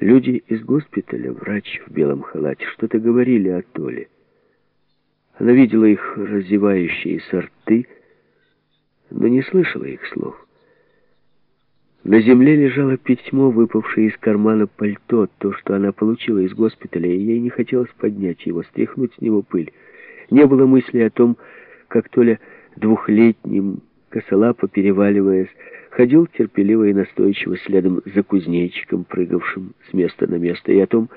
Люди из госпиталя, врач в белом халате, что-то говорили о Толе. Она видела их разевающиеся рты, но не слышала их слов. На земле лежало письмо, выпавшее из кармана пальто, то, что она получила из госпиталя, и ей не хотелось поднять его, стряхнуть с него пыль. Не было мысли о том, как Толя двухлетним, косолапо переваливаясь, ходил терпеливо и настойчиво следом за кузнечиком, прыгавшим с места на место, и о том,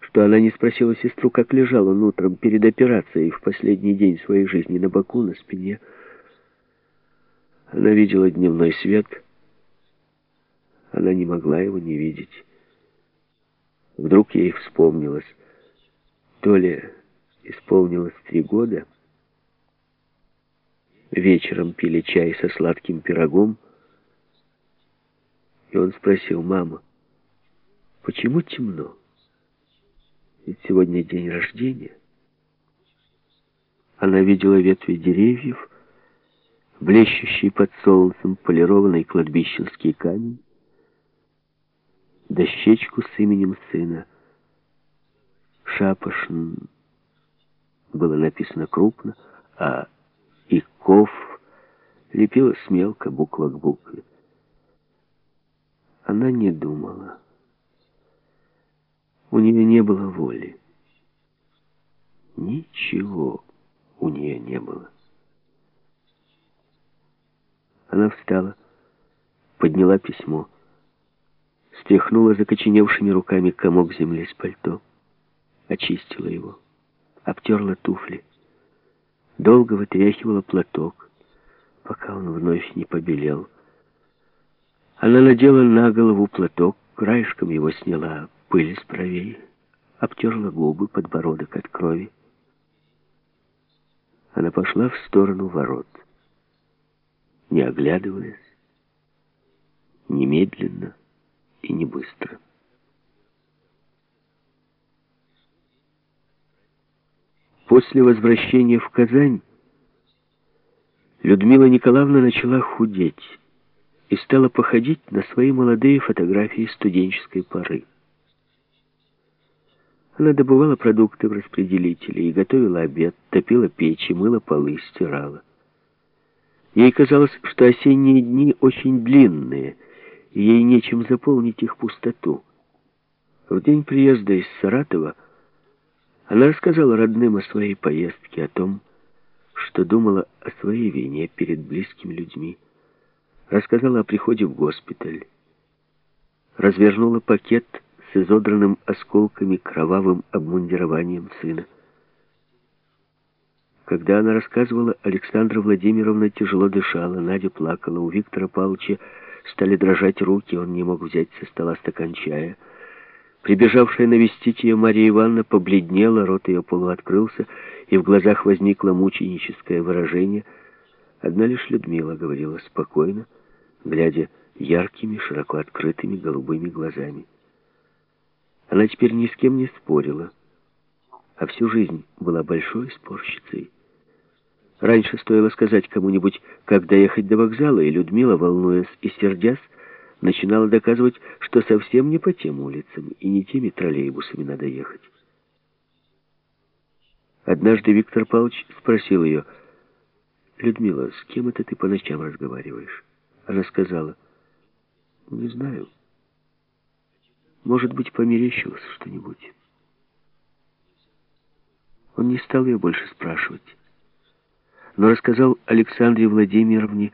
что она не спросила сестру, как лежал он утром перед операцией в последний день своей жизни на боку, на спине. Она видела дневной свет — она не могла его не видеть. Вдруг ей вспомнилось, то ли исполнилось три года. Вечером пили чай со сладким пирогом, и он спросил, «Мама, почему темно? Ведь сегодня день рождения». Она видела ветви деревьев, блещущий под солнцем полированный кладбищенский камень, дощечку с именем сына. Шапошн было написано крупно, а Иков лепилось мелко, буква к букве. Она не думала. У нее не было воли. Ничего у нее не было. Она встала, подняла письмо стряхнула закоченевшими руками комок земли с пальто, очистила его, обтерла туфли, долго вытряхивала платок, пока он вновь не побелел. Она надела на голову платок, краешком его сняла пыль с бровей, обтерла губы, подбородок от крови. Она пошла в сторону ворот, не оглядываясь, немедленно, и не быстро. После возвращения в Казань Людмила Николаевна начала худеть и стала походить на свои молодые фотографии студенческой поры. Она добывала продукты в распределителе и готовила обед, топила печи, мыла полы, стирала. Ей казалось, что осенние дни очень длинные — ей нечем заполнить их пустоту. В день приезда из Саратова она рассказала родным о своей поездке, о том, что думала о своей вине перед близкими людьми, рассказала о приходе в госпиталь, развернула пакет с изодранным осколками кровавым обмундированием сына. Когда она рассказывала, Александра Владимировна тяжело дышала, Надя плакала, у Виктора Павловича Стали дрожать руки, он не мог взять со стола стакан чая. Прибежавшая навестить ее Мария Ивановна побледнела, рот ее полуоткрылся, и в глазах возникло мученическое выражение. Одна лишь Людмила говорила спокойно, глядя яркими, широко открытыми голубыми глазами. Она теперь ни с кем не спорила, а всю жизнь была большой спорщицей. Раньше стоило сказать кому-нибудь, как доехать до вокзала, и Людмила, волнуясь и сердясь, начинала доказывать, что совсем не по тем улицам и не теми троллейбусами надо ехать. Однажды Виктор Павлович спросил ее, «Людмила, с кем это ты по ночам разговариваешь?» Она сказала, «Не знаю. Может быть, померещилось что-нибудь». Он не стал ее больше спрашивать но рассказал Александре Владимировне,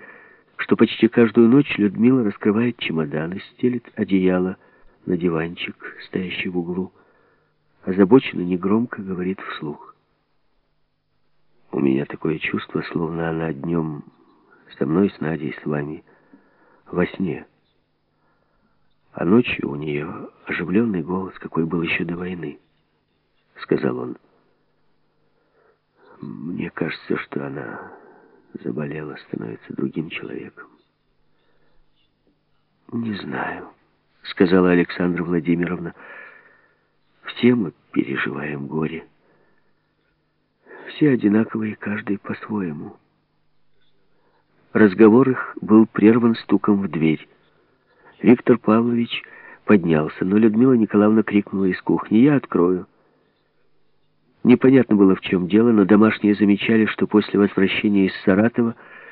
что почти каждую ночь Людмила раскрывает чемоданы, стелит одеяло на диванчик, стоящий в углу, озабоченно негромко говорит вслух. У меня такое чувство, словно она днем со мной, с Надей, с вами, во сне. А ночью у нее оживленный голос, какой был еще до войны, сказал он. Мне кажется, что она заболела, становится другим человеком. «Не знаю», — сказала Александра Владимировна. «Все мы переживаем горе. Все одинаковые, каждый по-своему». Разговор их был прерван стуком в дверь. Виктор Павлович поднялся, но Людмила Николаевна крикнула из кухни «Я открою». Непонятно было, в чем дело, но домашние замечали, что после возвращения из Саратова